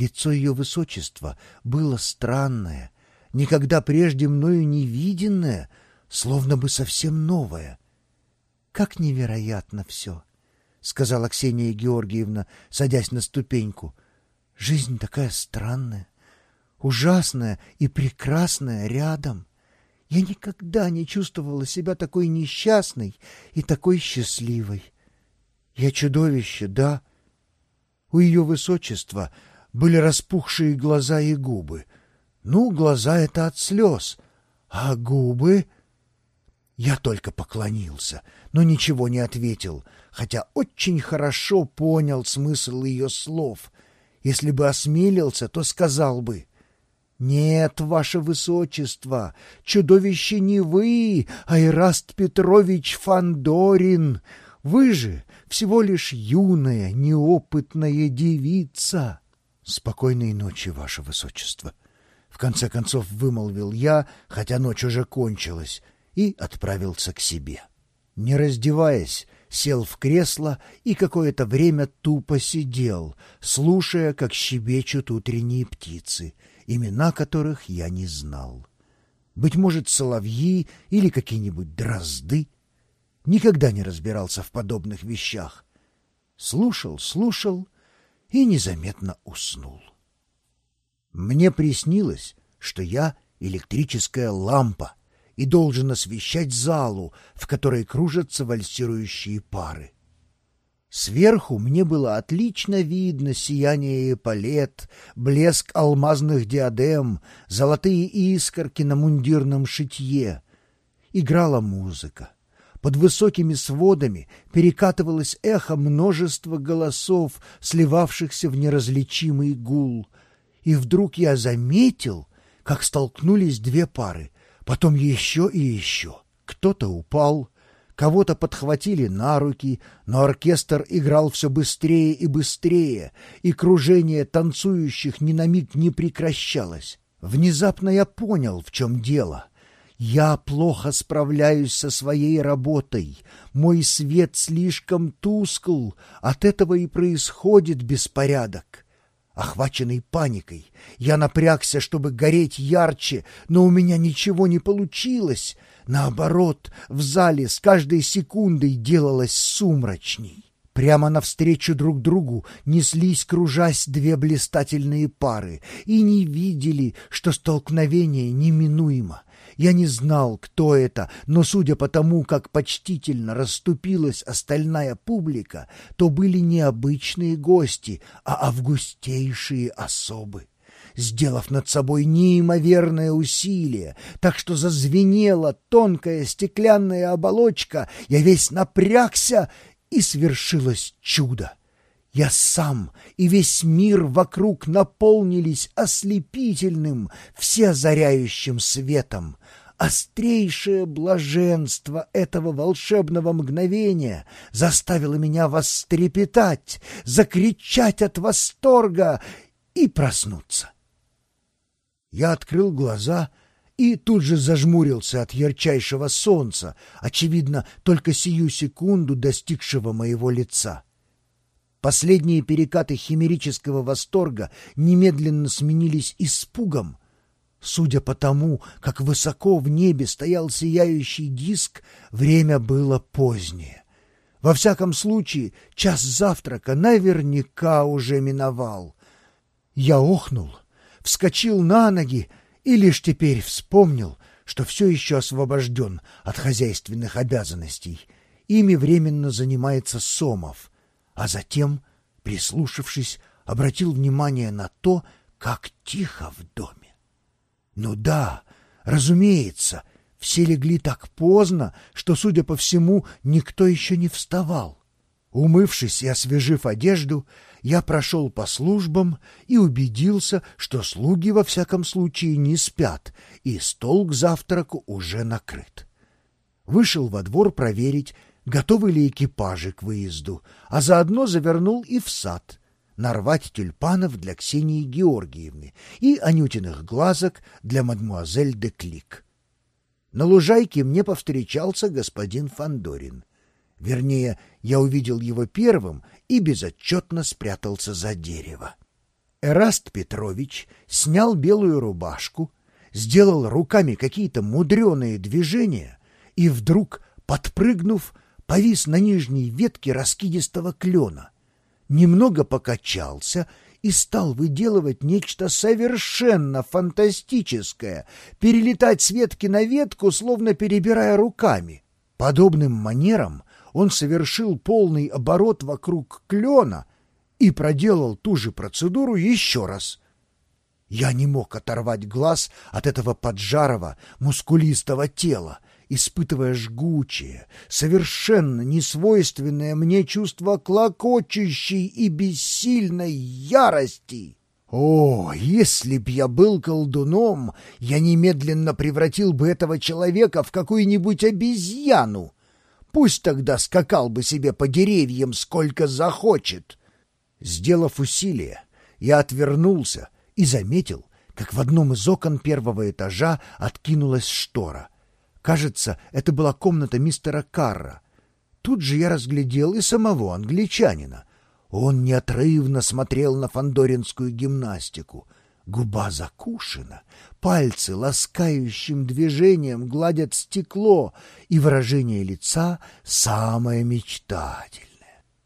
Лицо ее высочества было странное, никогда прежде мною не виденное, словно бы совсем новое. «Как невероятно все!» — сказала Ксения Георгиевна, садясь на ступеньку. «Жизнь такая странная, ужасная и прекрасная рядом. Я никогда не чувствовала себя такой несчастной и такой счастливой. Я чудовище, да?» У ее высочества были распухшие глаза и губы. Ну, глаза — это от слез, а губы... Я только поклонился, но ничего не ответил, хотя очень хорошо понял смысл ее слов. Если бы осмелился, то сказал бы — «Нет, ваше высочество, чудовище не вы, а Ираст Петрович Фандорин. Вы же всего лишь юная, неопытная девица». «Спокойной ночи, ваше высочество», — в конце концов вымолвил я, хотя ночь уже кончилась, и отправился к себе. Не раздеваясь, сел в кресло и какое-то время тупо сидел, слушая, как щебечут утренние птицы, имена которых я не знал. Быть может, соловьи или какие-нибудь дрозды. Никогда не разбирался в подобных вещах. Слушал, слушал и незаметно уснул. Мне приснилось, что я электрическая лампа — и должен освещать залу, в которой кружатся вальсирующие пары. Сверху мне было отлично видно сияние эполет, блеск алмазных диадем, золотые искорки на мундирном шитье. Играла музыка. Под высокими сводами перекатывалось эхо множества голосов, сливавшихся в неразличимый гул. И вдруг я заметил, как столкнулись две пары Потом еще и еще. Кто-то упал, кого-то подхватили на руки, но оркестр играл все быстрее и быстрее, и кружение танцующих ни на миг не прекращалось. Внезапно я понял, в чем дело. Я плохо справляюсь со своей работой. Мой свет слишком тускл, от этого и происходит беспорядок. Охваченный паникой, я напрягся, чтобы гореть ярче, но у меня ничего не получилось. Наоборот, в зале с каждой секундой делалось сумрачней. Прямо навстречу друг другу неслись, кружась, две блистательные пары и не видели, что столкновение неминуемо. Я не знал, кто это, но судя по тому, как почтительно расступилась остальная публика, то были не обычные гости, а августейшие особы сделав над собой неимоверное усилие, так что зазвенела тонкая стеклянная оболочка, я весь напрягся, и свершилось чудо. Я сам и весь мир вокруг наполнились ослепительным, всеозаряющим светом. Острейшее блаженство этого волшебного мгновения заставило меня вострепетать, закричать от восторга и проснуться. Я открыл глаза и тут же зажмурился от ярчайшего солнца, очевидно, только сию секунду достигшего моего лица. Последние перекаты химерического восторга немедленно сменились испугом. Судя по тому, как высоко в небе стоял сияющий диск, время было позднее. Во всяком случае, час завтрака наверняка уже миновал. Я охнул, вскочил на ноги и лишь теперь вспомнил, что все еще освобожден от хозяйственных обязанностей. Ими временно занимается Сомов, а затем, прислушавшись, обратил внимание на то, как тихо в доме. Ну да, разумеется, все легли так поздно, что, судя по всему, никто еще не вставал. Умывшись и освежив одежду, я прошел по службам и убедился, что слуги во всяком случае не спят, и стол к завтраку уже накрыт. Вышел во двор проверить, готовы ли экипажи к выезду, а заодно завернул и в сад, нарвать тюльпанов для Ксении Георгиевны и анютиных глазок для мадмуазель де Клик. На лужайке мне повстречался господин Фандорин. Вернее, я увидел его первым и безотчетно спрятался за дерево. Эраст Петрович снял белую рубашку, сделал руками какие-то мудреные движения и вдруг, подпрыгнув, повис на нижней ветке раскидистого клена, немного покачался и стал выделывать нечто совершенно фантастическое, перелетать с ветки на ветку, словно перебирая руками. Подобным манером он совершил полный оборот вокруг клена и проделал ту же процедуру еще раз. Я не мог оторвать глаз от этого поджарого, мускулистого тела, испытывая жгучее, совершенно несвойственное мне чувство клокочущей и бессильной ярости. О, если б я был колдуном, я немедленно превратил бы этого человека в какую-нибудь обезьяну. Пусть тогда скакал бы себе по деревьям сколько захочет. Сделав усилие, я отвернулся и заметил, как в одном из окон первого этажа откинулась штора — Кажется, это была комната мистера Карра. Тут же я разглядел и самого англичанина. Он неотрывно смотрел на фандоринскую гимнастику. Губа закушена, пальцы ласкающим движением гладят стекло, и выражение лица самое мечтательное.